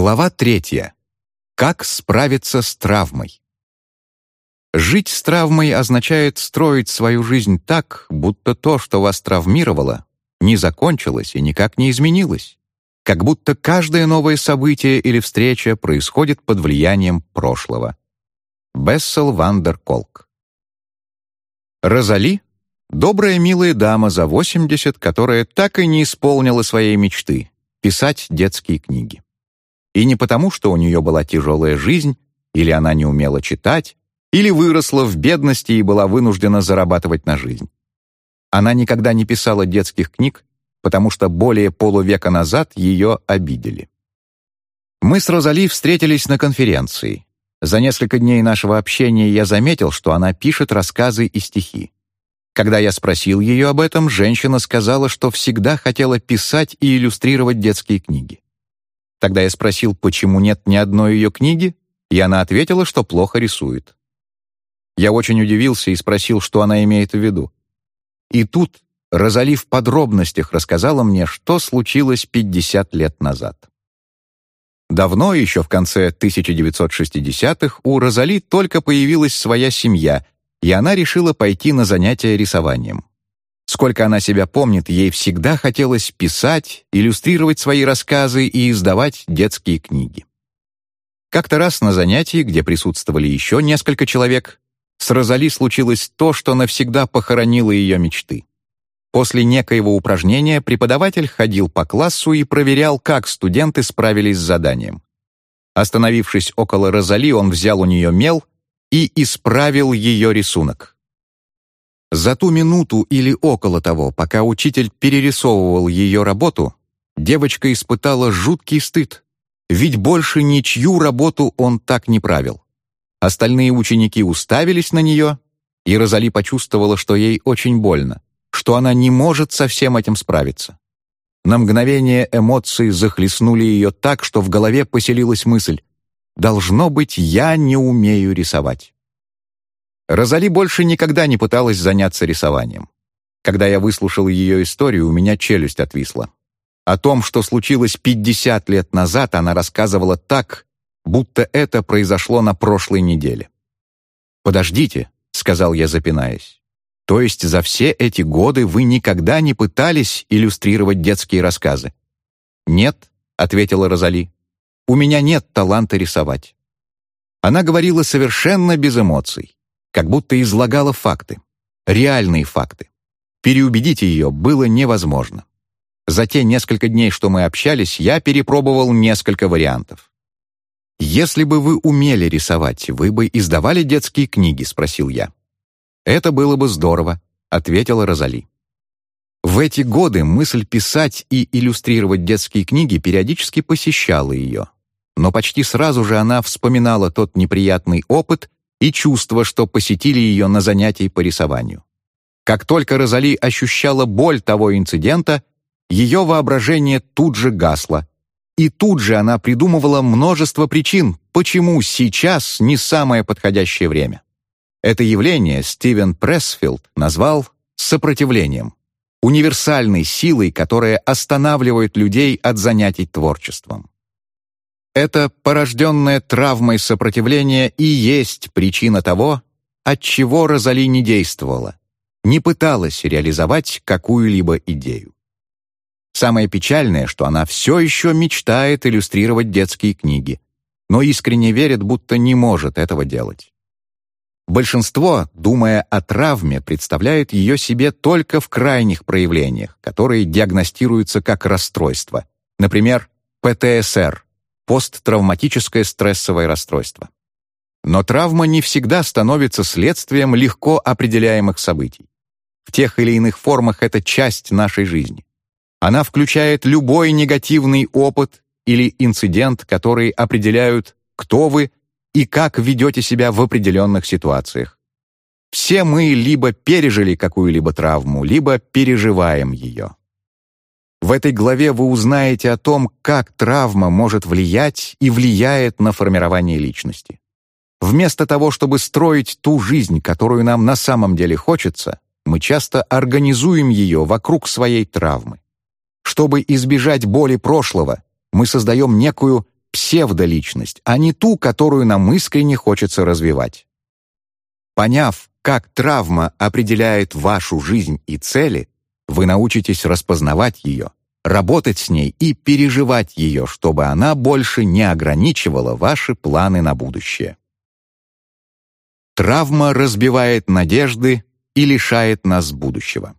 Глава третья. Как справиться с травмой? Жить с травмой означает строить свою жизнь так, будто то, что вас травмировало, не закончилось и никак не изменилось. Как будто каждое новое событие или встреча происходит под влиянием прошлого. Бессел Вандер Колк. Розали — добрая милая дама за 80, которая так и не исполнила своей мечты — писать детские книги. И не потому, что у нее была тяжелая жизнь, или она не умела читать, или выросла в бедности и была вынуждена зарабатывать на жизнь. Она никогда не писала детских книг, потому что более полувека назад ее обидели. Мы с Розали встретились на конференции. За несколько дней нашего общения я заметил, что она пишет рассказы и стихи. Когда я спросил ее об этом, женщина сказала, что всегда хотела писать и иллюстрировать детские книги. Тогда я спросил, почему нет ни одной ее книги, и она ответила, что плохо рисует. Я очень удивился и спросил, что она имеет в виду. И тут Розали в подробностях рассказала мне, что случилось 50 лет назад. Давно, еще в конце 1960-х, у Розали только появилась своя семья, и она решила пойти на занятия рисованием. Сколько она себя помнит, ей всегда хотелось писать, иллюстрировать свои рассказы и издавать детские книги. Как-то раз на занятии, где присутствовали еще несколько человек, с Розали случилось то, что навсегда похоронило ее мечты. После некоего упражнения преподаватель ходил по классу и проверял, как студенты справились с заданием. Остановившись около Розали, он взял у нее мел и исправил ее рисунок. За ту минуту или около того, пока учитель перерисовывал ее работу, девочка испытала жуткий стыд, ведь больше ничью работу он так не правил. Остальные ученики уставились на нее, и Розали почувствовала, что ей очень больно, что она не может со всем этим справиться. На мгновение эмоции захлестнули ее так, что в голове поселилась мысль «Должно быть, я не умею рисовать». Розали больше никогда не пыталась заняться рисованием. Когда я выслушал ее историю, у меня челюсть отвисла. О том, что случилось 50 лет назад, она рассказывала так, будто это произошло на прошлой неделе. «Подождите», — сказал я, запинаясь. «То есть за все эти годы вы никогда не пытались иллюстрировать детские рассказы?» «Нет», — ответила Розали. «У меня нет таланта рисовать». Она говорила совершенно без эмоций как будто излагала факты, реальные факты. Переубедить ее было невозможно. За те несколько дней, что мы общались, я перепробовал несколько вариантов. «Если бы вы умели рисовать, вы бы издавали детские книги?» — спросил я. «Это было бы здорово», — ответила Розали. В эти годы мысль писать и иллюстрировать детские книги периодически посещала ее. Но почти сразу же она вспоминала тот неприятный опыт, и чувства, что посетили ее на занятии по рисованию. Как только Розали ощущала боль того инцидента, ее воображение тут же гасло. И тут же она придумывала множество причин, почему сейчас не самое подходящее время. Это явление Стивен Пресфилд назвал сопротивлением, универсальной силой, которая останавливает людей от занятий творчеством. Это порожденное травмой сопротивление и есть причина того, от чего Розали не действовала, не пыталась реализовать какую-либо идею. Самое печальное, что она все еще мечтает иллюстрировать детские книги, но искренне верит, будто не может этого делать. Большинство, думая о травме, представляет ее себе только в крайних проявлениях, которые диагностируются как расстройство, например, ПТСР посттравматическое стрессовое расстройство. Но травма не всегда становится следствием легко определяемых событий. В тех или иных формах это часть нашей жизни. Она включает любой негативный опыт или инцидент, которые определяют, кто вы и как ведете себя в определенных ситуациях. Все мы либо пережили какую-либо травму, либо переживаем ее. В этой главе вы узнаете о том, как травма может влиять и влияет на формирование личности. Вместо того, чтобы строить ту жизнь, которую нам на самом деле хочется, мы часто организуем ее вокруг своей травмы. Чтобы избежать боли прошлого, мы создаем некую псевдоличность, а не ту, которую нам искренне хочется развивать. Поняв, как травма определяет вашу жизнь и цели, вы научитесь распознавать ее, работать с ней и переживать ее, чтобы она больше не ограничивала ваши планы на будущее. Травма разбивает надежды и лишает нас будущего.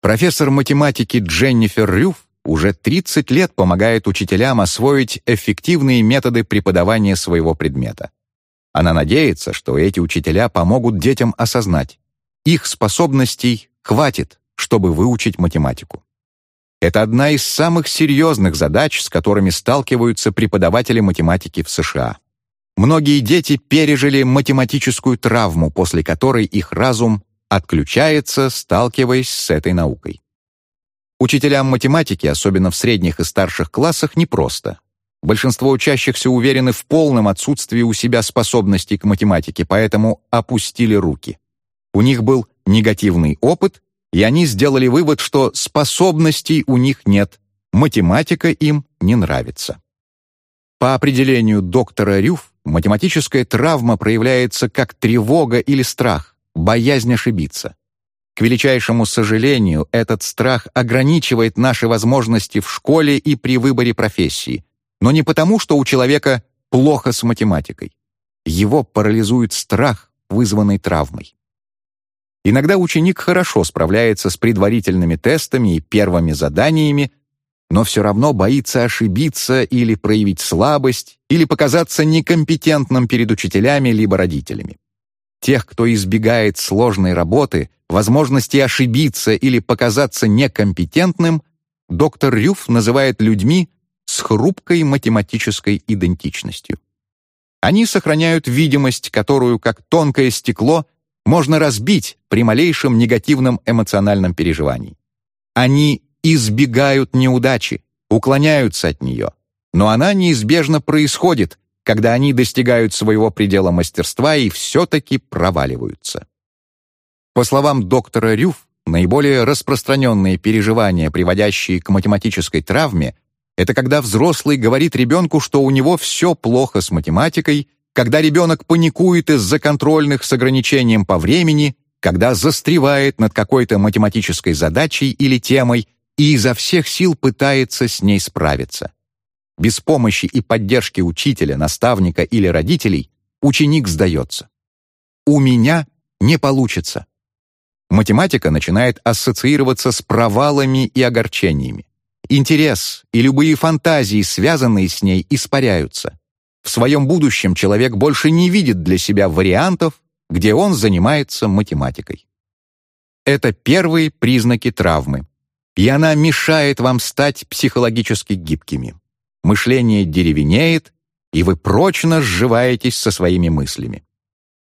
Профессор математики Дженнифер Рюф уже 30 лет помогает учителям освоить эффективные методы преподавания своего предмета. Она надеется, что эти учителя помогут детям осознать, их способностей хватит, чтобы выучить математику. Это одна из самых серьезных задач, с которыми сталкиваются преподаватели математики в США. Многие дети пережили математическую травму, после которой их разум отключается, сталкиваясь с этой наукой. Учителям математики, особенно в средних и старших классах, непросто. Большинство учащихся уверены в полном отсутствии у себя способностей к математике, поэтому опустили руки. У них был негативный опыт, и они сделали вывод, что способностей у них нет, математика им не нравится. По определению доктора Рюф, математическая травма проявляется как тревога или страх, боязнь ошибиться. К величайшему сожалению, этот страх ограничивает наши возможности в школе и при выборе профессии, но не потому, что у человека плохо с математикой. Его парализует страх, вызванный травмой. Иногда ученик хорошо справляется с предварительными тестами и первыми заданиями, но все равно боится ошибиться или проявить слабость, или показаться некомпетентным перед учителями либо родителями. Тех, кто избегает сложной работы, возможности ошибиться или показаться некомпетентным, доктор Рюф называет людьми с хрупкой математической идентичностью. Они сохраняют видимость, которую, как тонкое стекло, можно разбить при малейшем негативном эмоциональном переживании. Они избегают неудачи, уклоняются от нее, но она неизбежно происходит, когда они достигают своего предела мастерства и все-таки проваливаются. По словам доктора Рюф, наиболее распространенные переживания, приводящие к математической травме, это когда взрослый говорит ребенку, что у него все плохо с математикой, когда ребенок паникует из-за контрольных с ограничением по времени, когда застревает над какой-то математической задачей или темой и изо всех сил пытается с ней справиться. Без помощи и поддержки учителя, наставника или родителей ученик сдается. «У меня не получится». Математика начинает ассоциироваться с провалами и огорчениями. Интерес и любые фантазии, связанные с ней, испаряются. В своем будущем человек больше не видит для себя вариантов, где он занимается математикой. Это первые признаки травмы, и она мешает вам стать психологически гибкими. Мышление деревенеет, и вы прочно сживаетесь со своими мыслями.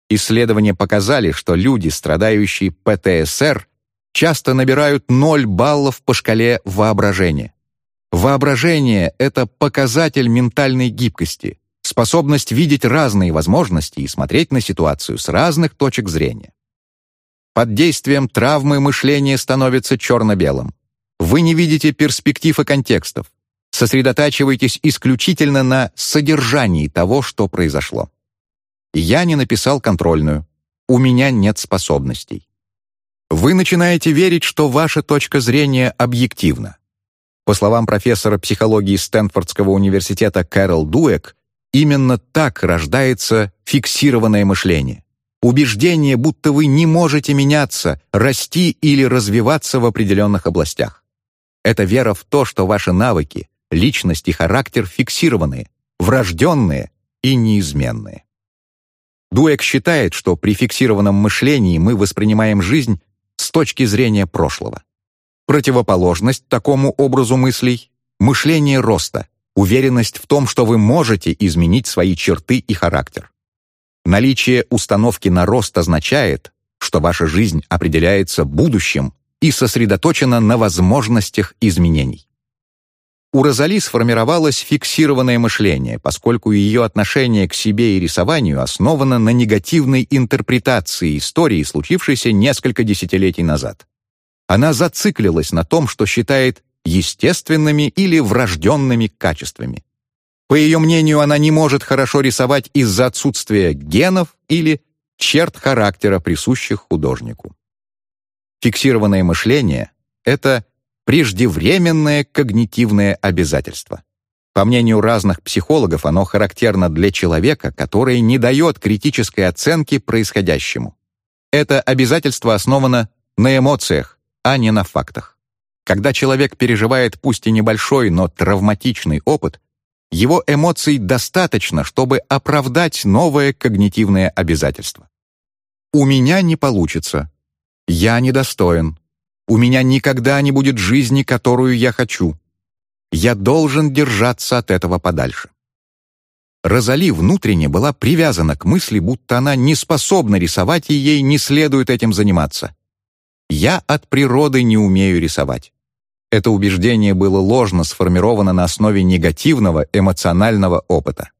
Исследования показали, что люди, страдающие ПТСР, часто набирают 0 баллов по шкале воображения. Воображение — это показатель ментальной гибкости, способность видеть разные возможности и смотреть на ситуацию с разных точек зрения. Под действием травмы мышление становится черно-белым. Вы не видите перспектив и контекстов. Сосредотачивайтесь исключительно на содержании того, что произошло. Я не написал контрольную. У меня нет способностей. Вы начинаете верить, что ваша точка зрения объективна. По словам профессора психологии Стэнфордского университета Кэрол Дуэк, именно так рождается фиксированное мышление. Убеждение, будто вы не можете меняться, расти или развиваться в определенных областях. Это вера в то, что ваши навыки, личность и характер фиксированные, врожденные и неизменные. Дуэк считает, что при фиксированном мышлении мы воспринимаем жизнь с точки зрения прошлого. Противоположность такому образу мыслей — мышление роста, уверенность в том, что вы можете изменить свои черты и характер. Наличие установки на рост означает, что ваша жизнь определяется будущим и сосредоточена на возможностях изменений. У Розали сформировалось фиксированное мышление, поскольку ее отношение к себе и рисованию основано на негативной интерпретации истории, случившейся несколько десятилетий назад. Она зациклилась на том, что считает естественными или врожденными качествами. По ее мнению, она не может хорошо рисовать из-за отсутствия генов или черт характера, присущих художнику. Фиксированное мышление — это преждевременное когнитивное обязательство. По мнению разных психологов, оно характерно для человека, который не дает критической оценки происходящему. Это обязательство основано на эмоциях, а не на фактах. Когда человек переживает пусть и небольшой, но травматичный опыт, его эмоций достаточно, чтобы оправдать новое когнитивное обязательство. «У меня не получится», «Я недостоин», «У меня никогда не будет жизни, которую я хочу», «Я должен держаться от этого подальше». Розали внутренне была привязана к мысли, будто она не способна рисовать и ей не следует этим заниматься. «Я от природы не умею рисовать». Это убеждение было ложно сформировано на основе негативного эмоционального опыта.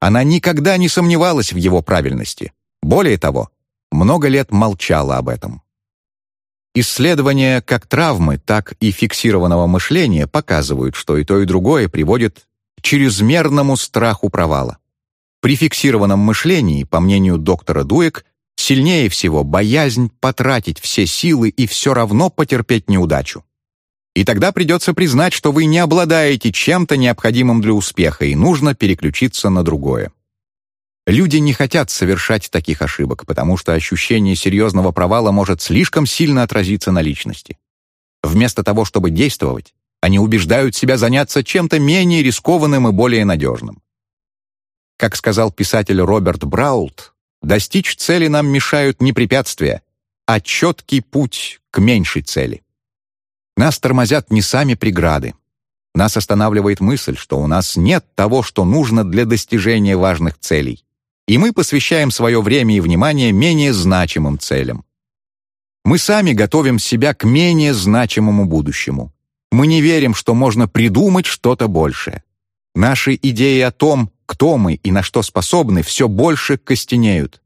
Она никогда не сомневалась в его правильности. Более того, много лет молчала об этом. Исследования как травмы, так и фиксированного мышления показывают, что и то, и другое приводит к чрезмерному страху провала. При фиксированном мышлении, по мнению доктора Дуэк, сильнее всего боязнь потратить все силы и все равно потерпеть неудачу. И тогда придется признать, что вы не обладаете чем-то необходимым для успеха, и нужно переключиться на другое. Люди не хотят совершать таких ошибок, потому что ощущение серьезного провала может слишком сильно отразиться на личности. Вместо того, чтобы действовать, они убеждают себя заняться чем-то менее рискованным и более надежным. Как сказал писатель Роберт Браулт, достичь цели нам мешают не препятствия, а четкий путь к меньшей цели. Нас тормозят не сами преграды. Нас останавливает мысль, что у нас нет того, что нужно для достижения важных целей. И мы посвящаем свое время и внимание менее значимым целям. Мы сами готовим себя к менее значимому будущему. Мы не верим, что можно придумать что-то большее. Наши идеи о том, кто мы и на что способны, все больше костенеют.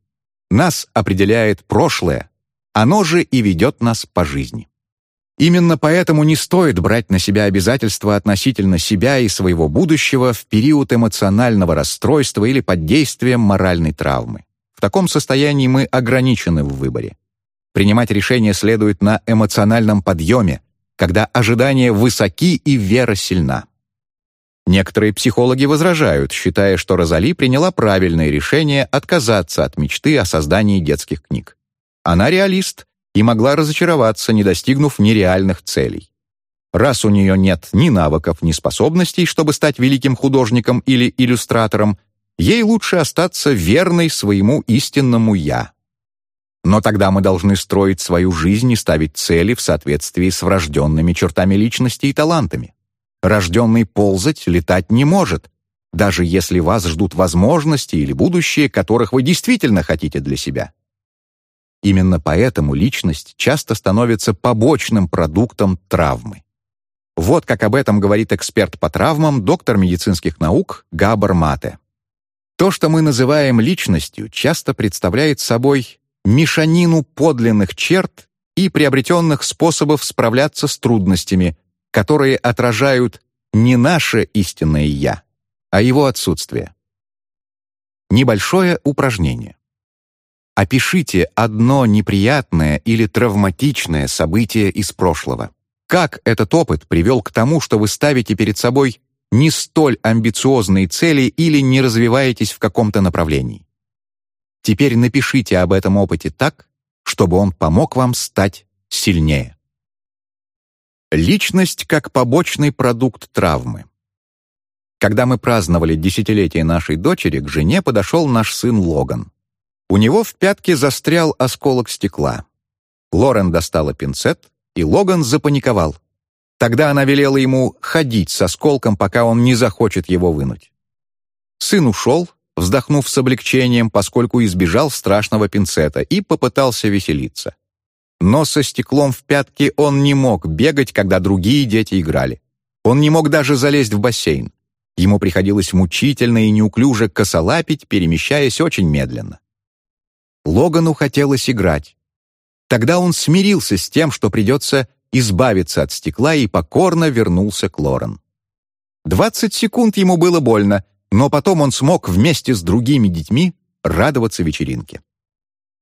Нас определяет прошлое, оно же и ведет нас по жизни. Именно поэтому не стоит брать на себя обязательства относительно себя и своего будущего в период эмоционального расстройства или под действием моральной травмы. В таком состоянии мы ограничены в выборе. Принимать решения следует на эмоциональном подъеме, когда ожидания высоки и вера сильна. Некоторые психологи возражают, считая, что Розали приняла правильное решение отказаться от мечты о создании детских книг. Она реалист и могла разочароваться, не достигнув нереальных целей. Раз у нее нет ни навыков, ни способностей, чтобы стать великим художником или иллюстратором, ей лучше остаться верной своему истинному «я». Но тогда мы должны строить свою жизнь и ставить цели в соответствии с врожденными чертами личности и талантами. Рожденный ползать, летать не может, даже если вас ждут возможности или будущее, которых вы действительно хотите для себя. Именно поэтому личность часто становится побочным продуктом травмы. Вот как об этом говорит эксперт по травмам, доктор медицинских наук Габар Мате. То, что мы называем личностью, часто представляет собой мешанину подлинных черт и приобретенных способов справляться с трудностями, которые отражают не наше истинное «я», а его отсутствие. Небольшое упражнение. Опишите одно неприятное или травматичное событие из прошлого. Как этот опыт привел к тому, что вы ставите перед собой не столь амбициозные цели или не развиваетесь в каком-то направлении? Теперь напишите об этом опыте так, чтобы он помог вам стать сильнее. Личность как побочный продукт травмы. Когда мы праздновали десятилетие нашей дочери, к жене подошел наш сын Логан. У него в пятке застрял осколок стекла. Лорен достала пинцет, и Логан запаниковал. Тогда она велела ему ходить с осколком, пока он не захочет его вынуть. Сын ушел, вздохнув с облегчением, поскольку избежал страшного пинцета, и попытался веселиться. Но со стеклом в пятке он не мог бегать, когда другие дети играли. Он не мог даже залезть в бассейн. Ему приходилось мучительно и неуклюже косолапить, перемещаясь очень медленно. Логану хотелось играть. Тогда он смирился с тем, что придется избавиться от стекла и покорно вернулся к Лорен. Двадцать секунд ему было больно, но потом он смог вместе с другими детьми радоваться вечеринке.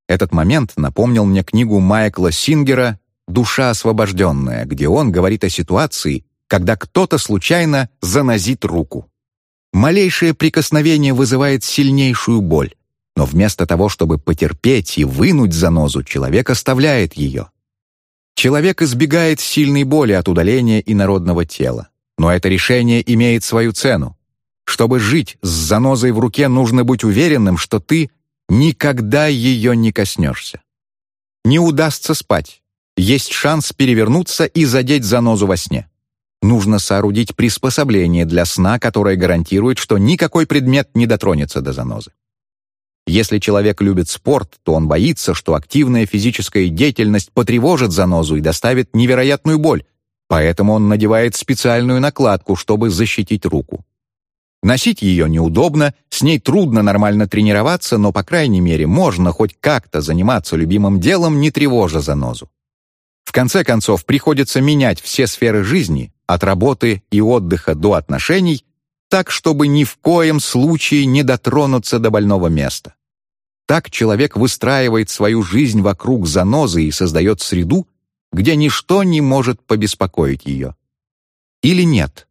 Этот момент напомнил мне книгу Майкла Сингера «Душа освобожденная», где он говорит о ситуации, когда кто-то случайно занозит руку. Малейшее прикосновение вызывает сильнейшую боль, но вместо того, чтобы потерпеть и вынуть занозу, человек оставляет ее. Человек избегает сильной боли от удаления инородного тела, но это решение имеет свою цену. Чтобы жить с занозой в руке, нужно быть уверенным, что ты никогда ее не коснешься. Не удастся спать. Есть шанс перевернуться и задеть занозу во сне. Нужно соорудить приспособление для сна, которое гарантирует, что никакой предмет не дотронется до занозы. Если человек любит спорт, то он боится, что активная физическая деятельность потревожит занозу и доставит невероятную боль, поэтому он надевает специальную накладку, чтобы защитить руку. Носить ее неудобно, с ней трудно нормально тренироваться, но, по крайней мере, можно хоть как-то заниматься любимым делом, не тревожа занозу. В конце концов, приходится менять все сферы жизни, от работы и отдыха до отношений, так, чтобы ни в коем случае не дотронуться до больного места. Так человек выстраивает свою жизнь вокруг занозы и создает среду, где ничто не может побеспокоить ее. Или нет?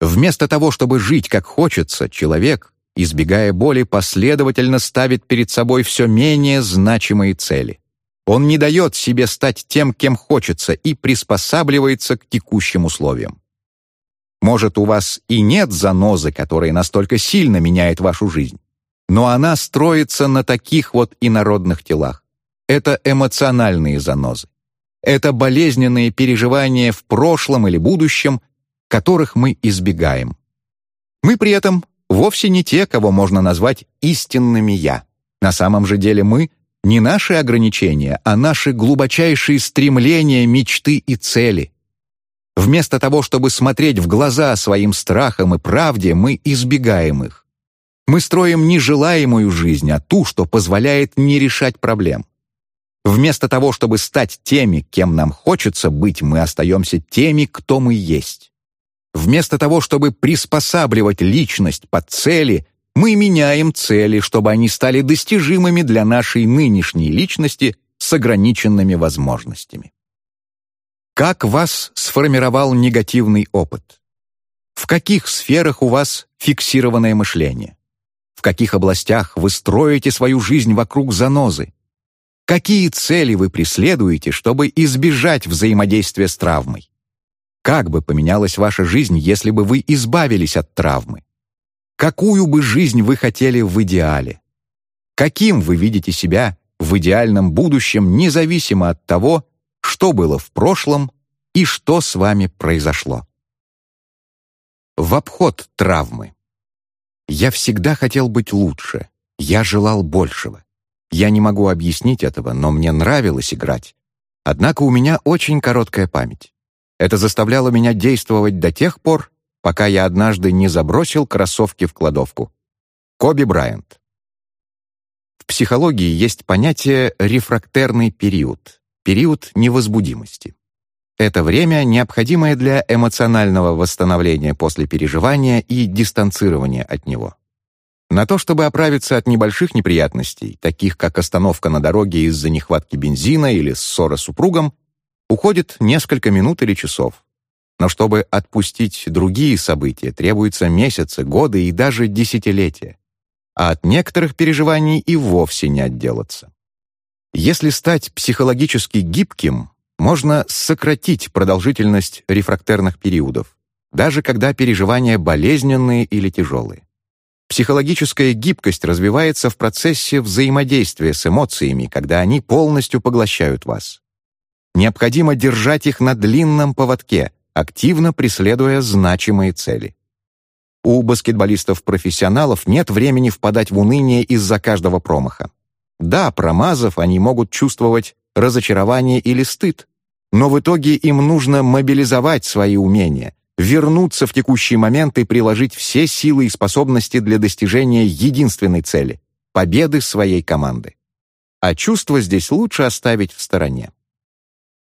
Вместо того, чтобы жить как хочется, человек, избегая боли, последовательно ставит перед собой все менее значимые цели. Он не дает себе стать тем, кем хочется, и приспосабливается к текущим условиям. Может, у вас и нет занозы, которая настолько сильно меняет вашу жизнь, но она строится на таких вот инородных телах. Это эмоциональные занозы. Это болезненные переживания в прошлом или будущем, которых мы избегаем. Мы при этом вовсе не те, кого можно назвать истинными «я». На самом же деле мы не наши ограничения, а наши глубочайшие стремления, мечты и цели. Вместо того, чтобы смотреть в глаза своим страхам и правде, мы избегаем их. Мы строим нежелаемую жизнь, а ту, что позволяет не решать проблем. Вместо того, чтобы стать теми, кем нам хочется быть, мы остаемся теми, кто мы есть. Вместо того, чтобы приспосабливать личность под цели, мы меняем цели, чтобы они стали достижимыми для нашей нынешней личности с ограниченными возможностями. Как вас сформировал негативный опыт? В каких сферах у вас фиксированное мышление? В каких областях вы строите свою жизнь вокруг занозы? Какие цели вы преследуете, чтобы избежать взаимодействия с травмой? Как бы поменялась ваша жизнь, если бы вы избавились от травмы? Какую бы жизнь вы хотели в идеале? Каким вы видите себя в идеальном будущем, независимо от того, что было в прошлом и что с вами произошло? В обход травмы. Я всегда хотел быть лучше. Я желал большего. Я не могу объяснить этого, но мне нравилось играть. Однако у меня очень короткая память. Это заставляло меня действовать до тех пор, пока я однажды не забросил кроссовки в кладовку. Коби Брайант. В психологии есть понятие «рефрактерный период», период невозбудимости. Это время, необходимое для эмоционального восстановления после переживания и дистанцирования от него. На то, чтобы оправиться от небольших неприятностей, таких как остановка на дороге из-за нехватки бензина или ссора с супругом, уходит несколько минут или часов. Но чтобы отпустить другие события, требуются месяцы, годы и даже десятилетия. А от некоторых переживаний и вовсе не отделаться. Если стать психологически гибким, можно сократить продолжительность рефрактерных периодов, даже когда переживания болезненные или тяжелые. Психологическая гибкость развивается в процессе взаимодействия с эмоциями, когда они полностью поглощают вас. Необходимо держать их на длинном поводке, активно преследуя значимые цели. У баскетболистов-профессионалов нет времени впадать в уныние из-за каждого промаха. Да, промазав, они могут чувствовать разочарование или стыд, но в итоге им нужно мобилизовать свои умения, вернуться в текущий момент и приложить все силы и способности для достижения единственной цели — победы своей команды. А чувства здесь лучше оставить в стороне.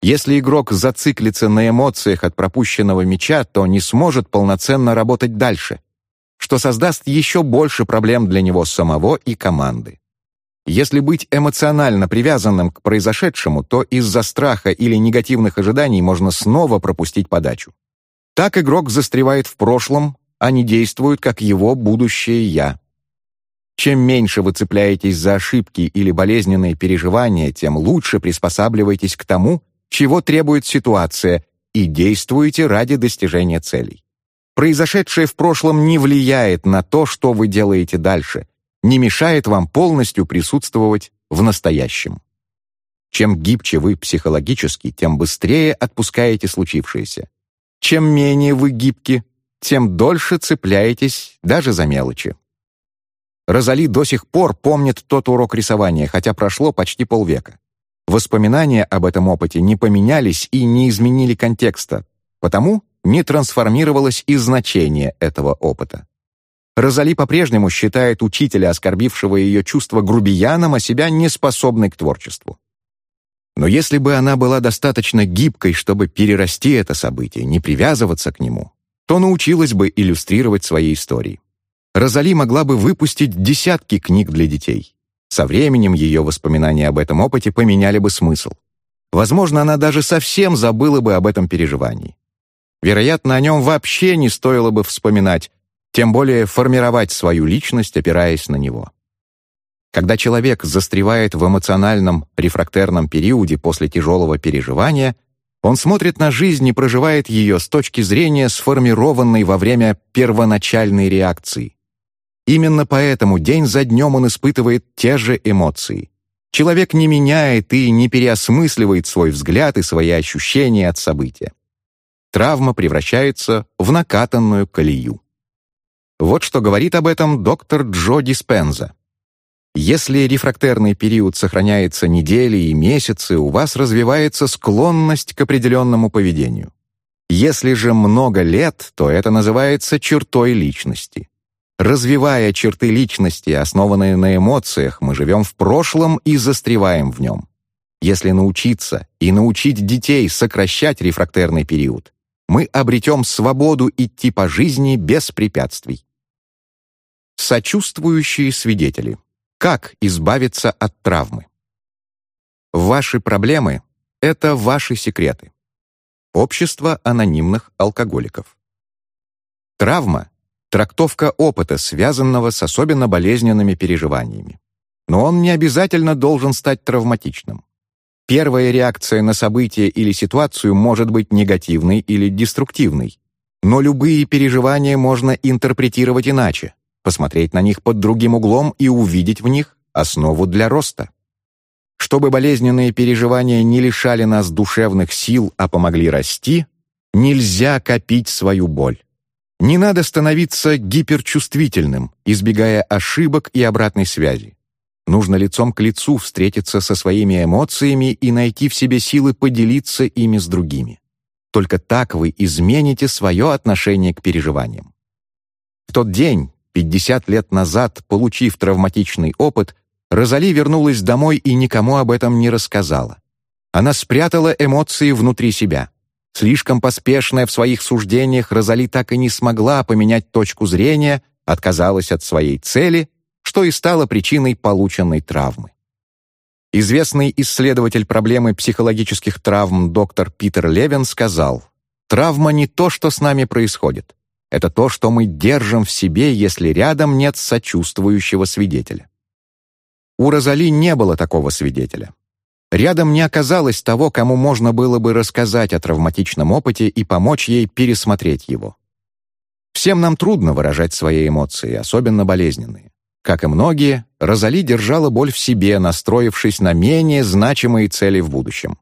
Если игрок зациклится на эмоциях от пропущенного мяча, то не сможет полноценно работать дальше. что создаст еще больше проблем для него самого и команды. Если быть эмоционально привязанным к произошедшему, то из-за страха или негативных ожиданий можно снова пропустить подачу. Так игрок застревает в прошлом, а не действует как его будущее «я». Чем меньше вы цепляетесь за ошибки или болезненные переживания, тем лучше приспосабливаетесь к тому, чего требует ситуация, и действуете ради достижения целей. Произошедшее в прошлом не влияет на то, что вы делаете дальше, не мешает вам полностью присутствовать в настоящем. Чем гибче вы психологически, тем быстрее отпускаете случившееся. Чем менее вы гибки, тем дольше цепляетесь даже за мелочи. Розали до сих пор помнит тот урок рисования, хотя прошло почти полвека. Воспоминания об этом опыте не поменялись и не изменили контекста, потому не трансформировалось и значение этого опыта. Розали по-прежнему считает учителя, оскорбившего ее чувства грубияном, а себя неспособной к творчеству. Но если бы она была достаточно гибкой, чтобы перерасти это событие, не привязываться к нему, то научилась бы иллюстрировать свои истории. Розали могла бы выпустить десятки книг для детей. Со временем ее воспоминания об этом опыте поменяли бы смысл. Возможно, она даже совсем забыла бы об этом переживании. Вероятно, о нем вообще не стоило бы вспоминать, тем более формировать свою личность, опираясь на него. Когда человек застревает в эмоциональном рефрактерном периоде после тяжелого переживания, он смотрит на жизнь и проживает ее с точки зрения сформированной во время первоначальной реакции. Именно поэтому день за днем он испытывает те же эмоции. Человек не меняет и не переосмысливает свой взгляд и свои ощущения от события. Травма превращается в накатанную колею. Вот что говорит об этом доктор Джо Диспенза. Если рефрактерный период сохраняется недели и месяцы, у вас развивается склонность к определенному поведению. Если же много лет, то это называется чертой личности. Развивая черты личности, основанные на эмоциях, мы живем в прошлом и застреваем в нем. Если научиться и научить детей сокращать рефрактерный период, мы обретем свободу идти по жизни без препятствий. Сочувствующие свидетели. Как избавиться от травмы? Ваши проблемы — это ваши секреты. Общество анонимных алкоголиков. Травма — трактовка опыта, связанного с особенно болезненными переживаниями. Но он не обязательно должен стать травматичным. Первая реакция на событие или ситуацию может быть негативной или деструктивной, но любые переживания можно интерпретировать иначе посмотреть на них под другим углом и увидеть в них основу для роста. Чтобы болезненные переживания не лишали нас душевных сил, а помогли расти, нельзя копить свою боль. Не надо становиться гиперчувствительным, избегая ошибок и обратной связи. Нужно лицом к лицу встретиться со своими эмоциями и найти в себе силы поделиться ими с другими. Только так вы измените свое отношение к переживаниям. В тот день, 50 лет назад, получив травматичный опыт, Розали вернулась домой и никому об этом не рассказала. Она спрятала эмоции внутри себя. Слишком поспешная в своих суждениях, Розали так и не смогла поменять точку зрения, отказалась от своей цели, что и стало причиной полученной травмы. Известный исследователь проблемы психологических травм доктор Питер Левин сказал, «Травма не то, что с нами происходит. Это то, что мы держим в себе, если рядом нет сочувствующего свидетеля. У Розали не было такого свидетеля. Рядом не оказалось того, кому можно было бы рассказать о травматичном опыте и помочь ей пересмотреть его. Всем нам трудно выражать свои эмоции, особенно болезненные. Как и многие, Розали держала боль в себе, настроившись на менее значимые цели в будущем.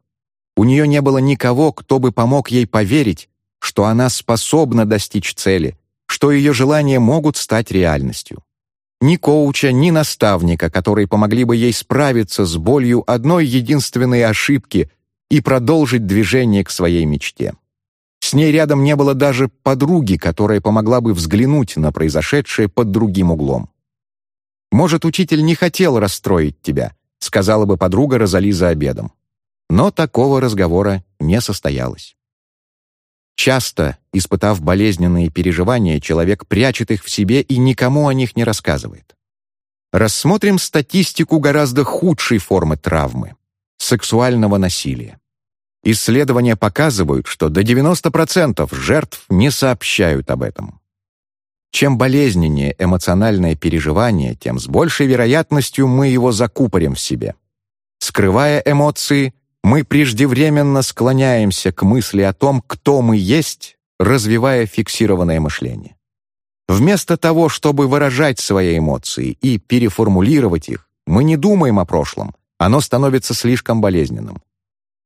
У нее не было никого, кто бы помог ей поверить, что она способна достичь цели, что ее желания могут стать реальностью. Ни коуча, ни наставника, которые помогли бы ей справиться с болью одной единственной ошибки и продолжить движение к своей мечте. С ней рядом не было даже подруги, которая помогла бы взглянуть на произошедшее под другим углом. «Может, учитель не хотел расстроить тебя», сказала бы подруга Розали за обедом. Но такого разговора не состоялось. Часто, испытав болезненные переживания, человек прячет их в себе и никому о них не рассказывает. Рассмотрим статистику гораздо худшей формы травмы — сексуального насилия. Исследования показывают, что до 90% жертв не сообщают об этом. Чем болезненнее эмоциональное переживание, тем с большей вероятностью мы его закупорим в себе. Скрывая эмоции, мы преждевременно склоняемся к мысли о том, кто мы есть, развивая фиксированное мышление. Вместо того, чтобы выражать свои эмоции и переформулировать их, мы не думаем о прошлом, оно становится слишком болезненным.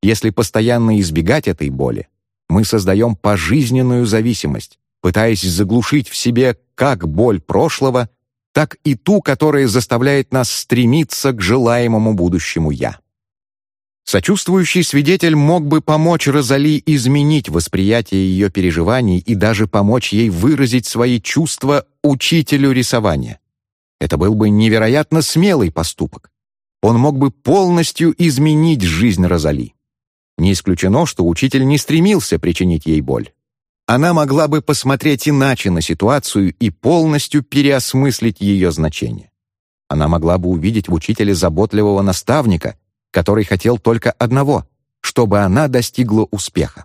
Если постоянно избегать этой боли, мы создаем пожизненную зависимость, пытаясь заглушить в себе как боль прошлого, так и ту, которая заставляет нас стремиться к желаемому будущему «я». Сочувствующий свидетель мог бы помочь Розали изменить восприятие ее переживаний и даже помочь ей выразить свои чувства учителю рисования. Это был бы невероятно смелый поступок. Он мог бы полностью изменить жизнь Розали. Не исключено, что учитель не стремился причинить ей боль она могла бы посмотреть иначе на ситуацию и полностью переосмыслить ее значение. Она могла бы увидеть в учителе заботливого наставника, который хотел только одного — чтобы она достигла успеха.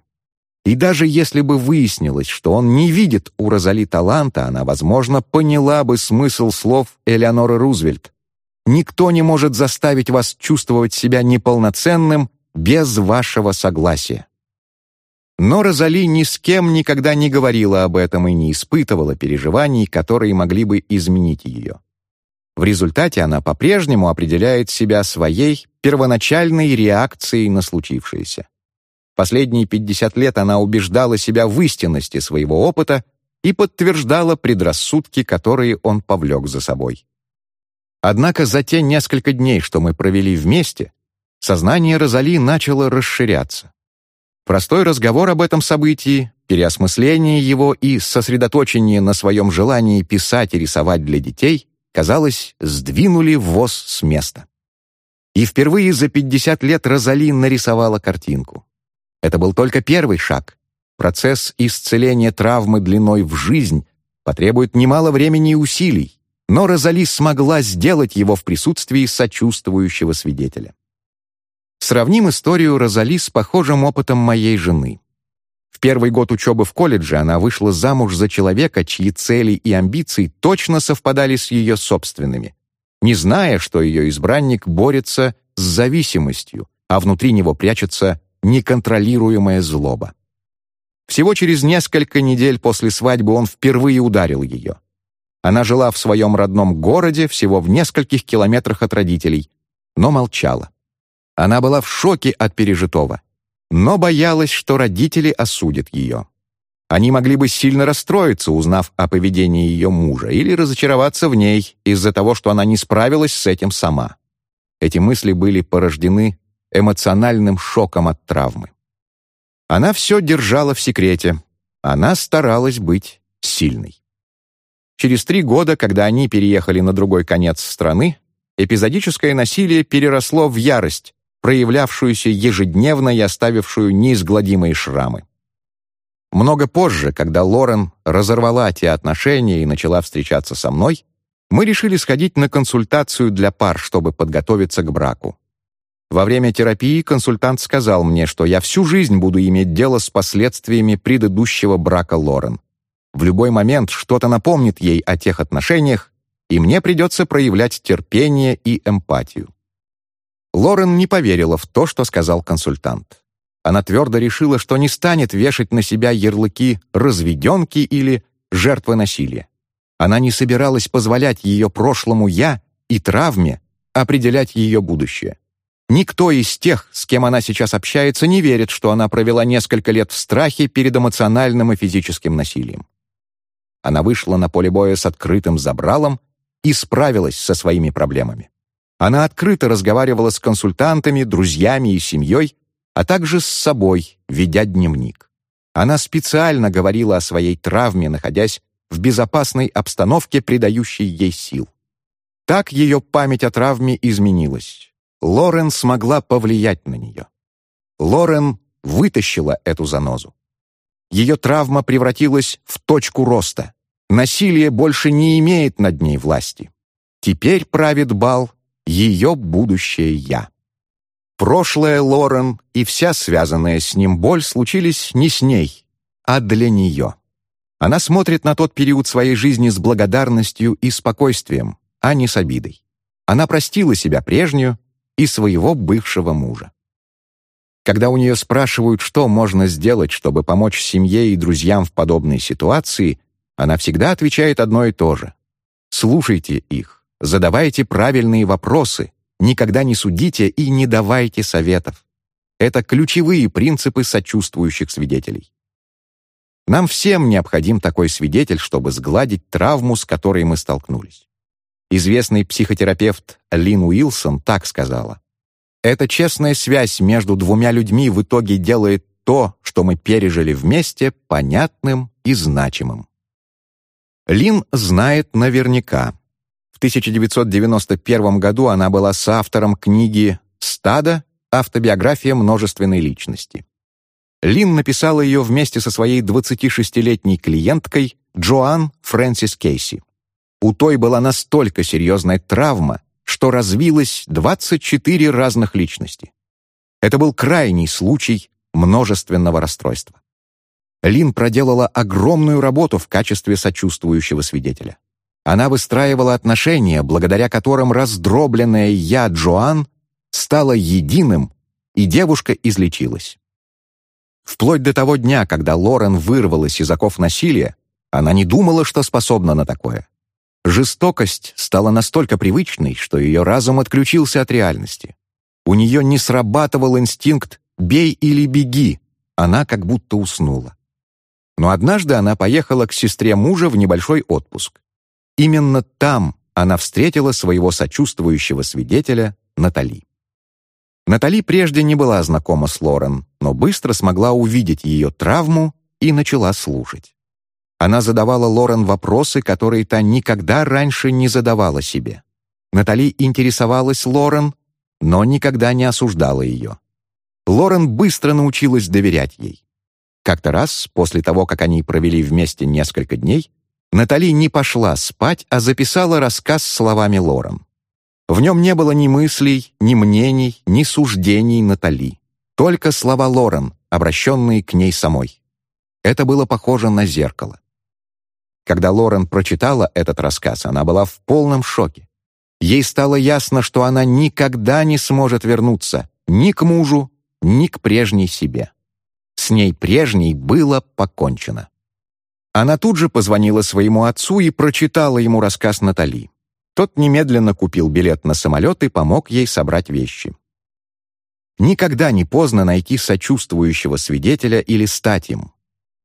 И даже если бы выяснилось, что он не видит у Розали таланта, она, возможно, поняла бы смысл слов Элеоноры Рузвельт. «Никто не может заставить вас чувствовать себя неполноценным без вашего согласия». Но Розали ни с кем никогда не говорила об этом и не испытывала переживаний, которые могли бы изменить ее. В результате она по-прежнему определяет себя своей первоначальной реакцией на случившееся. Последние 50 лет она убеждала себя в истинности своего опыта и подтверждала предрассудки, которые он повлек за собой. Однако за те несколько дней, что мы провели вместе, сознание Розали начало расширяться. Простой разговор об этом событии, переосмысление его и сосредоточение на своем желании писать и рисовать для детей, казалось, сдвинули ВОЗ с места. И впервые за 50 лет Розали нарисовала картинку. Это был только первый шаг. Процесс исцеления травмы длиной в жизнь потребует немало времени и усилий, но Розали смогла сделать его в присутствии сочувствующего свидетеля. Сравним историю Розали с похожим опытом моей жены. В первый год учебы в колледже она вышла замуж за человека, чьи цели и амбиции точно совпадали с ее собственными, не зная, что ее избранник борется с зависимостью, а внутри него прячется неконтролируемая злоба. Всего через несколько недель после свадьбы он впервые ударил ее. Она жила в своем родном городе, всего в нескольких километрах от родителей, но молчала. Она была в шоке от пережитого, но боялась, что родители осудят ее. Они могли бы сильно расстроиться, узнав о поведении ее мужа, или разочароваться в ней из-за того, что она не справилась с этим сама. Эти мысли были порождены эмоциональным шоком от травмы. Она все держала в секрете. Она старалась быть сильной. Через три года, когда они переехали на другой конец страны, эпизодическое насилие переросло в ярость, проявлявшуюся ежедневно и оставившую неизгладимые шрамы. Много позже, когда Лорен разорвала те отношения и начала встречаться со мной, мы решили сходить на консультацию для пар, чтобы подготовиться к браку. Во время терапии консультант сказал мне, что я всю жизнь буду иметь дело с последствиями предыдущего брака Лорен. В любой момент что-то напомнит ей о тех отношениях, и мне придется проявлять терпение и эмпатию. Лорен не поверила в то, что сказал консультант. Она твердо решила, что не станет вешать на себя ярлыки «разведенки» или «жертвы насилия». Она не собиралась позволять ее прошлому «я» и травме определять ее будущее. Никто из тех, с кем она сейчас общается, не верит, что она провела несколько лет в страхе перед эмоциональным и физическим насилием. Она вышла на поле боя с открытым забралом и справилась со своими проблемами. Она открыто разговаривала с консультантами, друзьями и семьей, а также с собой, ведя дневник. Она специально говорила о своей травме, находясь в безопасной обстановке, придающей ей сил. Так ее память о травме изменилась. Лорен смогла повлиять на нее. Лорен вытащила эту занозу. Ее травма превратилась в точку роста. Насилие больше не имеет над ней власти. Теперь правит бал ее будущее «я». Прошлое Лорен и вся связанная с ним боль случились не с ней, а для нее. Она смотрит на тот период своей жизни с благодарностью и спокойствием, а не с обидой. Она простила себя прежнюю и своего бывшего мужа. Когда у нее спрашивают, что можно сделать, чтобы помочь семье и друзьям в подобной ситуации, она всегда отвечает одно и то же. Слушайте их, задавайте правильные вопросы, никогда не судите и не давайте советов. Это ключевые принципы сочувствующих свидетелей. Нам всем необходим такой свидетель, чтобы сгладить травму, с которой мы столкнулись. Известный психотерапевт Лин Уилсон так сказала. «Эта честная связь между двумя людьми в итоге делает то, что мы пережили вместе, понятным и значимым». Лин знает наверняка, в 1991 году она была соавтором книги «Стадо. Автобиография множественной личности». Лин написала ее вместе со своей 26-летней клиенткой Джоан Фрэнсис Кейси. У той была настолько серьезная травма, что развилось 24 разных личности. Это был крайний случай множественного расстройства. Лин проделала огромную работу в качестве сочувствующего свидетеля. Она выстраивала отношения, благодаря которым раздробленное «я» Джоан стало единым, и девушка излечилась. Вплоть до того дня, когда Лорен вырвалась из оков насилия, она не думала, что способна на такое. Жестокость стала настолько привычной, что ее разум отключился от реальности. У нее не срабатывал инстинкт «бей или беги», она как будто уснула. Но однажды она поехала к сестре мужа в небольшой отпуск. Именно там она встретила своего сочувствующего свидетеля Натали. Натали прежде не была знакома с Лорен, но быстро смогла увидеть ее травму и начала слушать. Она задавала Лорен вопросы, которые та никогда раньше не задавала себе. Натали интересовалась Лорен, но никогда не осуждала ее. Лорен быстро научилась доверять ей. Как-то раз, после того, как они провели вместе несколько дней, Натали не пошла спать, а записала рассказ словами Лорен. В нем не было ни мыслей, ни мнений, ни суждений Натали. Только слова Лорен, обращенные к ней самой. Это было похоже на зеркало. Когда Лорен прочитала этот рассказ, она была в полном шоке. Ей стало ясно, что она никогда не сможет вернуться ни к мужу, ни к прежней себе. С ней прежней было покончено. Она тут же позвонила своему отцу и прочитала ему рассказ Натали. Тот немедленно купил билет на самолет и помог ей собрать вещи. Никогда не поздно найти сочувствующего свидетеля или стать им.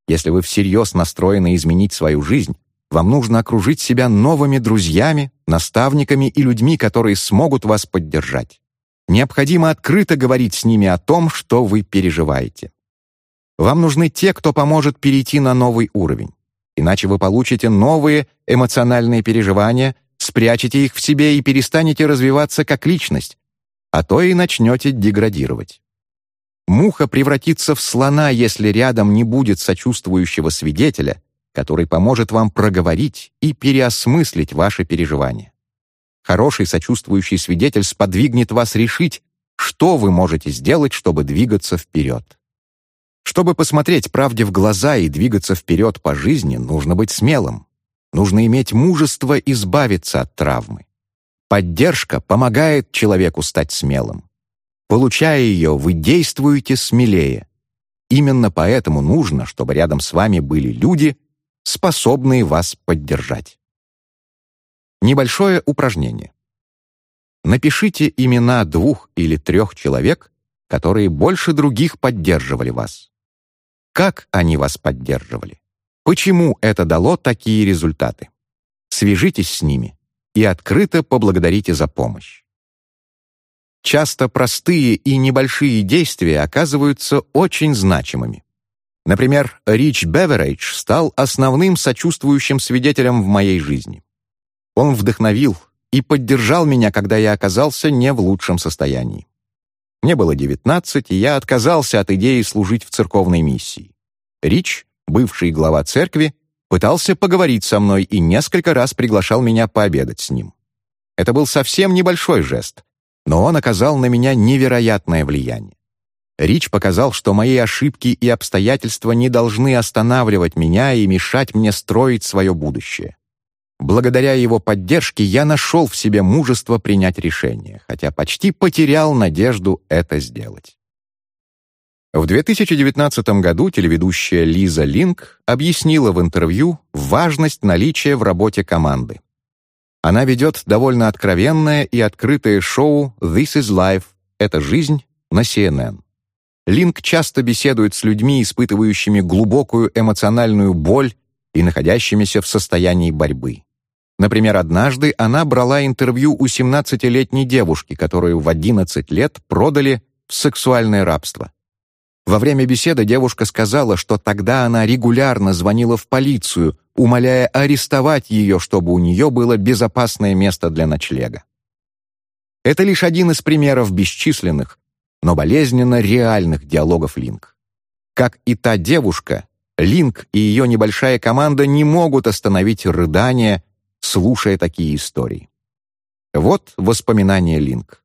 Если вы всерьез настроены изменить свою жизнь, вам нужно окружить себя новыми друзьями, наставниками и людьми, которые смогут вас поддержать. Необходимо открыто говорить с ними о том, что вы переживаете. Вам нужны те, кто поможет перейти на новый уровень иначе вы получите новые эмоциональные переживания, спрячете их в себе и перестанете развиваться как личность, а то и начнете деградировать. Муха превратится в слона, если рядом не будет сочувствующего свидетеля, который поможет вам проговорить и переосмыслить ваши переживания. Хороший сочувствующий свидетель сподвигнет вас решить, что вы можете сделать, чтобы двигаться вперед. Чтобы посмотреть правде в глаза и двигаться вперед по жизни, нужно быть смелым. Нужно иметь мужество избавиться от травмы. Поддержка помогает человеку стать смелым. Получая ее, вы действуете смелее. Именно поэтому нужно, чтобы рядом с вами были люди, способные вас поддержать. Небольшое упражнение. Напишите имена двух или трех человек, которые больше других поддерживали вас. Как они вас поддерживали? Почему это дало такие результаты? Свяжитесь с ними и открыто поблагодарите за помощь. Часто простые и небольшие действия оказываются очень значимыми. Например, Рич Беверейдж стал основным сочувствующим свидетелем в моей жизни. Он вдохновил и поддержал меня, когда я оказался не в лучшем состоянии. Мне было 19, и я отказался от идеи служить в церковной миссии. Рич бывший глава церкви, пытался поговорить со мной и несколько раз приглашал меня пообедать с ним. Это был совсем небольшой жест, но он оказал на меня невероятное влияние. Рич показал, что мои ошибки и обстоятельства не должны останавливать меня и мешать мне строить свое будущее. Благодаря его поддержке я нашел в себе мужество принять решение, хотя почти потерял надежду это сделать. В 2019 году телеведущая Лиза Линк объяснила в интервью важность наличия в работе команды. Она ведет довольно откровенное и открытое шоу «This is Life» — «Это жизнь» на CNN. Линк часто беседует с людьми, испытывающими глубокую эмоциональную боль и находящимися в состоянии борьбы. Например, однажды она брала интервью у 17-летней девушки, которую в 11 лет продали в сексуальное рабство. Во время беседы девушка сказала, что тогда она регулярно звонила в полицию, умоляя арестовать ее, чтобы у нее было безопасное место для ночлега. Это лишь один из примеров бесчисленных, но болезненно реальных диалогов Линк. Как и та девушка, Линк и ее небольшая команда не могут остановить рыдания, слушая такие истории. Вот воспоминания Линк.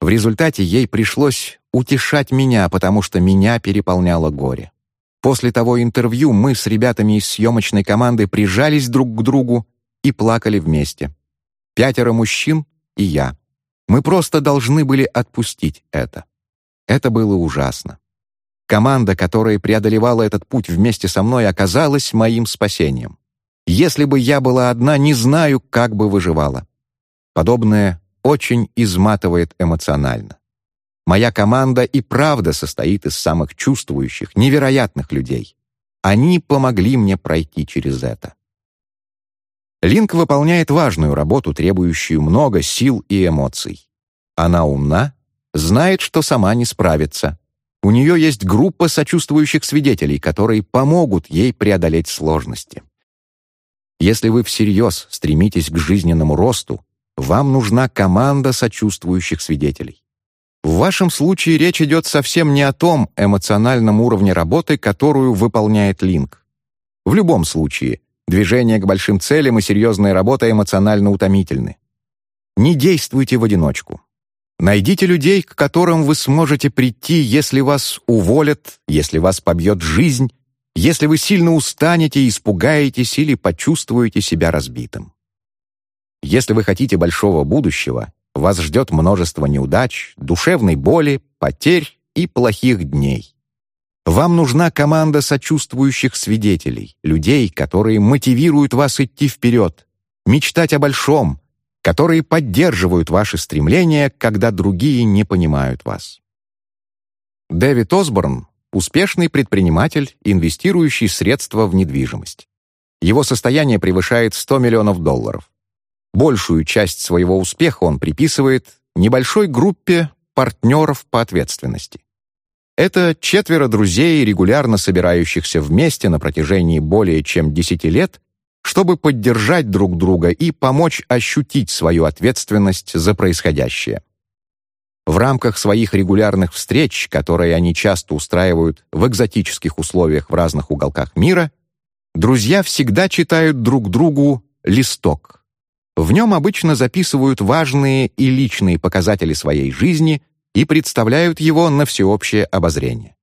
В результате ей пришлось утешать меня, потому что меня переполняло горе. После того интервью мы с ребятами из съемочной команды прижались друг к другу и плакали вместе. Пятеро мужчин и я. Мы просто должны были отпустить это. Это было ужасно. Команда, которая преодолевала этот путь вместе со мной, оказалась моим спасением. Если бы я была одна, не знаю, как бы выживала. Подобное очень изматывает эмоционально. Моя команда и правда состоит из самых чувствующих, невероятных людей. Они помогли мне пройти через это. Линк выполняет важную работу, требующую много сил и эмоций. Она умна, знает, что сама не справится. У нее есть группа сочувствующих свидетелей, которые помогут ей преодолеть сложности. Если вы всерьез стремитесь к жизненному росту, вам нужна команда сочувствующих свидетелей. В вашем случае речь идет совсем не о том эмоциональном уровне работы, которую выполняет Линк. В любом случае, движение к большим целям и серьезная работа эмоционально утомительны. Не действуйте в одиночку. Найдите людей, к которым вы сможете прийти, если вас уволят, если вас побьет жизнь, если вы сильно устанете, испугаетесь или почувствуете себя разбитым. Если вы хотите большого будущего, вас ждет множество неудач, душевной боли, потерь и плохих дней. Вам нужна команда сочувствующих свидетелей, людей, которые мотивируют вас идти вперед, мечтать о большом, которые поддерживают ваши стремления, когда другие не понимают вас. Дэвид Осборн — успешный предприниматель, инвестирующий средства в недвижимость. Его состояние превышает 100 миллионов долларов. Большую часть своего успеха он приписывает небольшой группе партнеров по ответственности. Это четверо друзей, регулярно собирающихся вместе на протяжении более чем 10 лет, чтобы поддержать друг друга и помочь ощутить свою ответственность за происходящее. В рамках своих регулярных встреч, которые они часто устраивают в экзотических условиях в разных уголках мира, друзья всегда читают друг другу листок, в нем обычно записывают важные и личные показатели своей жизни и представляют его на всеобщее обозрение.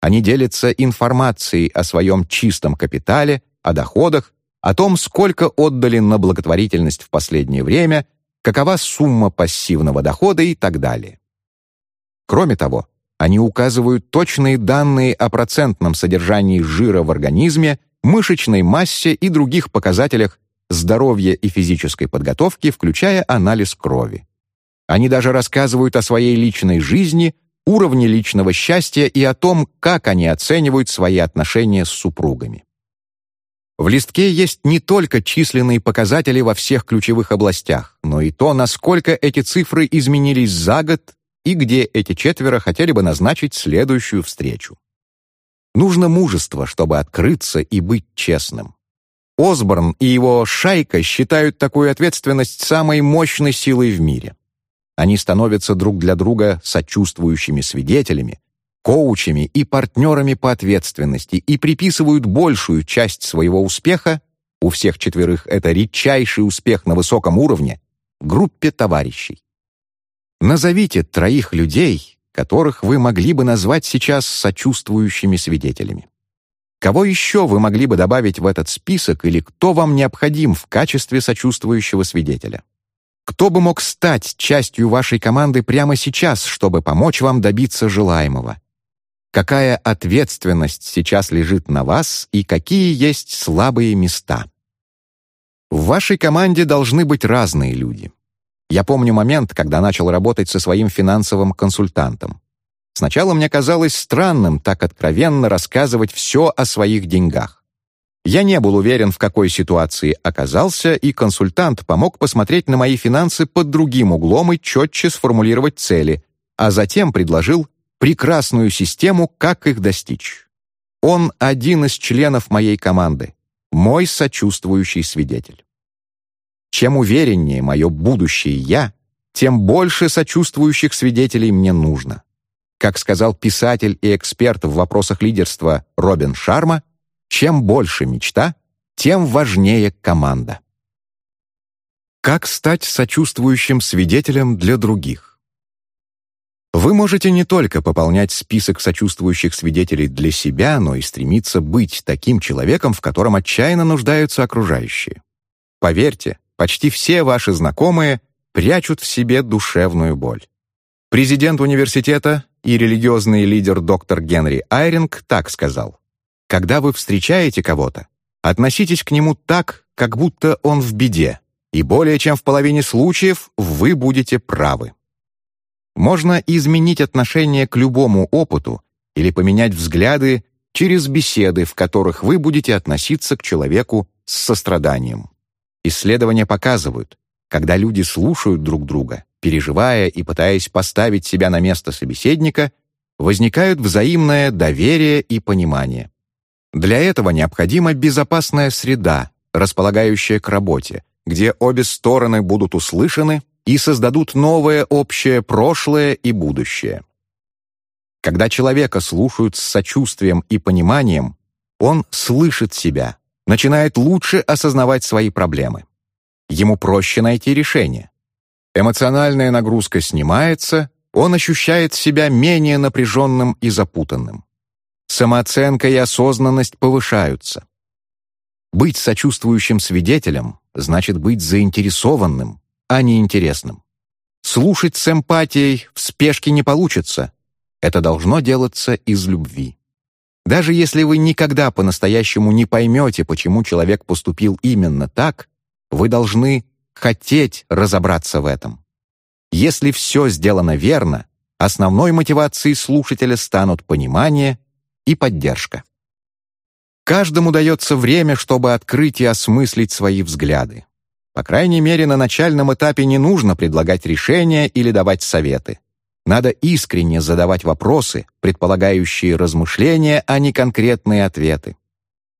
Они делятся информацией о своем чистом капитале, о доходах, о том, сколько отдали на благотворительность в последнее время, какова сумма пассивного дохода и так далее. Кроме того, они указывают точные данные о процентном содержании жира в организме, мышечной массе и других показателях здоровья и физической подготовки, включая анализ крови. Они даже рассказывают о своей личной жизни, уровне личного счастья и о том, как они оценивают свои отношения с супругами. В листке есть не только численные показатели во всех ключевых областях, но и то, насколько эти цифры изменились за год и где эти четверо хотели бы назначить следующую встречу. Нужно мужество, чтобы открыться и быть честным. Осборн и его шайка считают такую ответственность самой мощной силой в мире. Они становятся друг для друга сочувствующими свидетелями, коучами и партнерами по ответственности и приписывают большую часть своего успеха, у всех четверых это редчайший успех на высоком уровне, группе товарищей. Назовите троих людей, которых вы могли бы назвать сейчас сочувствующими свидетелями. Кого еще вы могли бы добавить в этот список или кто вам необходим в качестве сочувствующего свидетеля? Кто бы мог стать частью вашей команды прямо сейчас, чтобы помочь вам добиться желаемого? Какая ответственность сейчас лежит на вас и какие есть слабые места? В вашей команде должны быть разные люди. Я помню момент, когда начал работать со своим финансовым консультантом. Сначала мне казалось странным так откровенно рассказывать все о своих деньгах. Я не был уверен, в какой ситуации оказался, и консультант помог посмотреть на мои финансы под другим углом и четче сформулировать цели, а затем предложил прекрасную систему, как их достичь. Он один из членов моей команды, мой сочувствующий свидетель. Чем увереннее мое будущее «я», тем больше сочувствующих свидетелей мне нужно. Как сказал писатель и эксперт в вопросах лидерства Робин Шарма, чем больше мечта, тем важнее команда. Как стать сочувствующим свидетелем для других? Вы можете не только пополнять список сочувствующих свидетелей для себя, но и стремиться быть таким человеком, в котором отчаянно нуждаются окружающие. Поверьте, почти все ваши знакомые прячут в себе душевную боль. Президент университета и религиозный лидер доктор Генри Айринг так сказал. «Когда вы встречаете кого-то, относитесь к нему так, как будто он в беде, и более чем в половине случаев вы будете правы». Можно изменить отношение к любому опыту или поменять взгляды через беседы, в которых вы будете относиться к человеку с состраданием. Исследования показывают, когда люди слушают друг друга, переживая и пытаясь поставить себя на место собеседника, возникают взаимное доверие и понимание. Для этого необходима безопасная среда, располагающая к работе, где обе стороны будут услышаны и создадут новое общее прошлое и будущее. Когда человека слушают с сочувствием и пониманием, он слышит себя, начинает лучше осознавать свои проблемы. Ему проще найти решение. Эмоциональная нагрузка снимается, он ощущает себя менее напряженным и запутанным. Самооценка и осознанность повышаются. Быть сочувствующим свидетелем значит быть заинтересованным, а не интересным. Слушать с эмпатией в спешке не получится. Это должно делаться из любви. Даже если вы никогда по-настоящему не поймете, почему человек поступил именно так, вы должны хотеть разобраться в этом. Если все сделано верно, основной мотивацией слушателя станут понимание и поддержка. Каждому дается время, чтобы открыть и осмыслить свои взгляды. По крайней мере, на начальном этапе не нужно предлагать решения или давать советы. Надо искренне задавать вопросы, предполагающие размышления, а не конкретные ответы.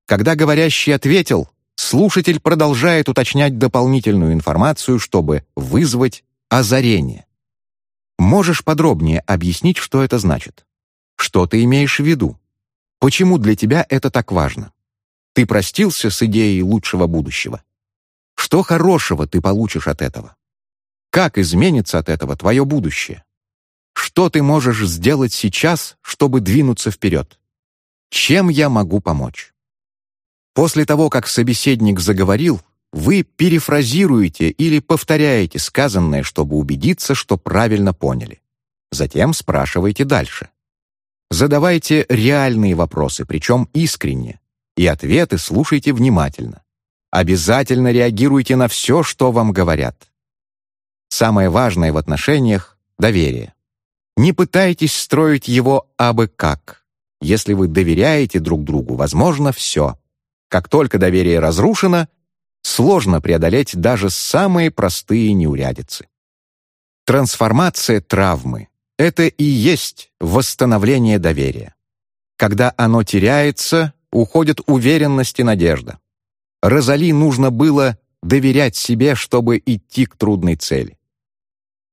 Когда говорящий ответил, слушатель продолжает уточнять дополнительную информацию, чтобы вызвать озарение. Можешь подробнее объяснить, что это значит? Что ты имеешь в виду? Почему для тебя это так важно? Ты простился с идеей лучшего будущего? Что хорошего ты получишь от этого? Как изменится от этого твое будущее? Что ты можешь сделать сейчас, чтобы двинуться вперед? Чем я могу помочь? После того, как собеседник заговорил, вы перефразируете или повторяете сказанное, чтобы убедиться, что правильно поняли. Затем спрашивайте дальше. Задавайте реальные вопросы, причем искренне, и ответы слушайте внимательно. Обязательно реагируйте на все, что вам говорят. Самое важное в отношениях — доверие. Не пытайтесь строить его абы как. Если вы доверяете друг другу, возможно все. Как только доверие разрушено, сложно преодолеть даже самые простые неурядицы. Трансформация травмы — это и есть восстановление доверия. Когда оно теряется, уходят уверенность и надежда. Розали нужно было доверять себе, чтобы идти к трудной цели.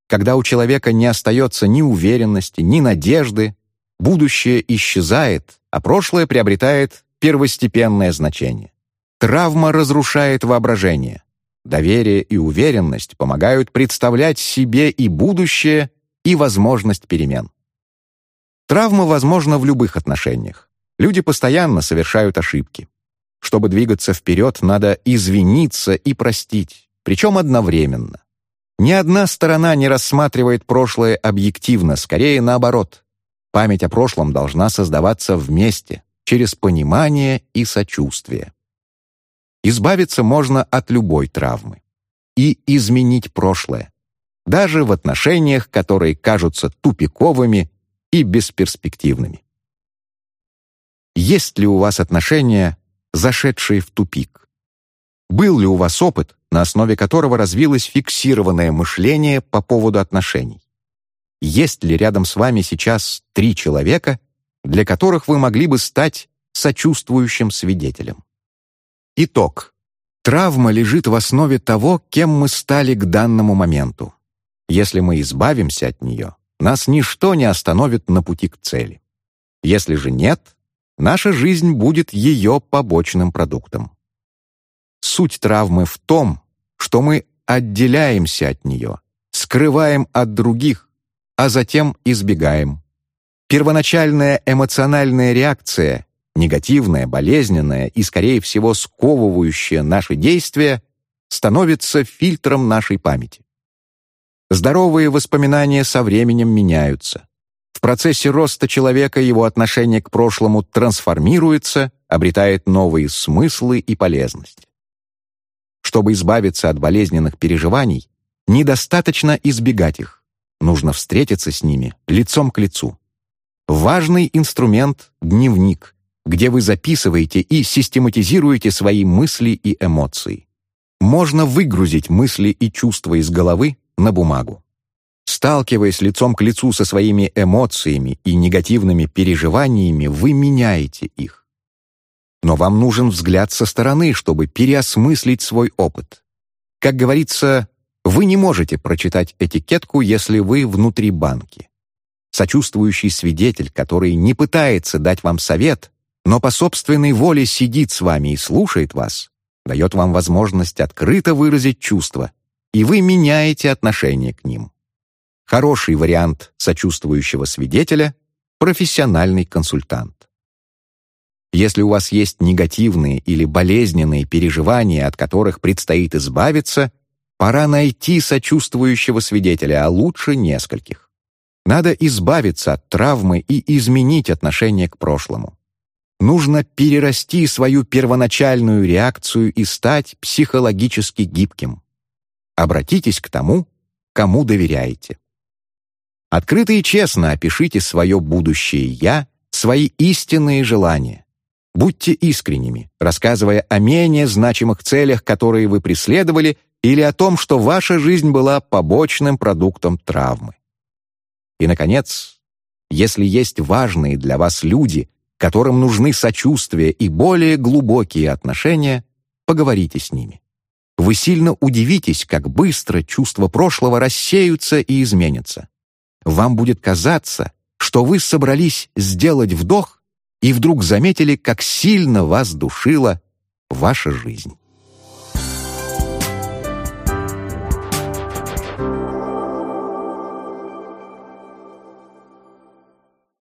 Когда у человека не остается ни уверенности, ни надежды, будущее исчезает, а прошлое приобретает первостепенное значение. Травма разрушает воображение. Доверие и уверенность помогают представлять себе и будущее, и возможность перемен. Травма возможна в любых отношениях. Люди постоянно совершают ошибки. Чтобы двигаться вперед, надо извиниться и простить, причем одновременно. Ни одна сторона не рассматривает прошлое объективно, скорее наоборот. Память о прошлом должна создаваться вместе, через понимание и сочувствие. Избавиться можно от любой травмы. И изменить прошлое. Даже в отношениях, которые кажутся тупиковыми и бесперспективными. Есть ли у вас отношения, зашедшие в тупик? Был ли у вас опыт, на основе которого развилось фиксированное мышление по поводу отношений? Есть ли рядом с вами сейчас три человека, для которых вы могли бы стать сочувствующим свидетелем? Итог. Травма лежит в основе того, кем мы стали к данному моменту. Если мы избавимся от нее, нас ничто не остановит на пути к цели. Если же нет, наша жизнь будет ее побочным продуктом. Суть травмы в том, что мы отделяемся от нее, скрываем от других, а затем избегаем. Первоначальная эмоциональная реакция негативное, болезненное и, скорее всего, сковывающее наши действия, становится фильтром нашей памяти. Здоровые воспоминания со временем меняются. В процессе роста человека его отношение к прошлому трансформируется, обретает новые смыслы и полезность. Чтобы избавиться от болезненных переживаний, недостаточно избегать их. Нужно встретиться с ними лицом к лицу. Важный инструмент — дневник, где вы записываете и систематизируете свои мысли и эмоции. Можно выгрузить мысли и чувства из головы на бумагу. Сталкиваясь лицом к лицу со своими эмоциями и негативными переживаниями, вы меняете их. Но вам нужен взгляд со стороны, чтобы переосмыслить свой опыт. Как говорится, вы не можете прочитать этикетку, если вы внутри банки. Сочувствующий свидетель, который не пытается дать вам совет, но по собственной воле сидит с вами и слушает вас, дает вам возможность открыто выразить чувства, и вы меняете отношение к ним. Хороший вариант сочувствующего свидетеля — профессиональный консультант. Если у вас есть негативные или болезненные переживания, от которых предстоит избавиться, пора найти сочувствующего свидетеля, а лучше нескольких. Надо избавиться от травмы и изменить отношение к прошлому. Нужно перерасти свою первоначальную реакцию и стать психологически гибким. Обратитесь к тому, кому доверяете. Открыто и честно опишите свое будущее «я», свои истинные желания. Будьте искренними, рассказывая о менее значимых целях, которые вы преследовали, или о том, что ваша жизнь была побочным продуктом травмы. И, наконец, если есть важные для вас люди, которым нужны сочувствие и более глубокие отношения, поговорите с ними. Вы сильно удивитесь, как быстро чувства прошлого рассеются и изменятся. Вам будет казаться, что вы собрались сделать вдох и вдруг заметили, как сильно вас душила ваша жизнь.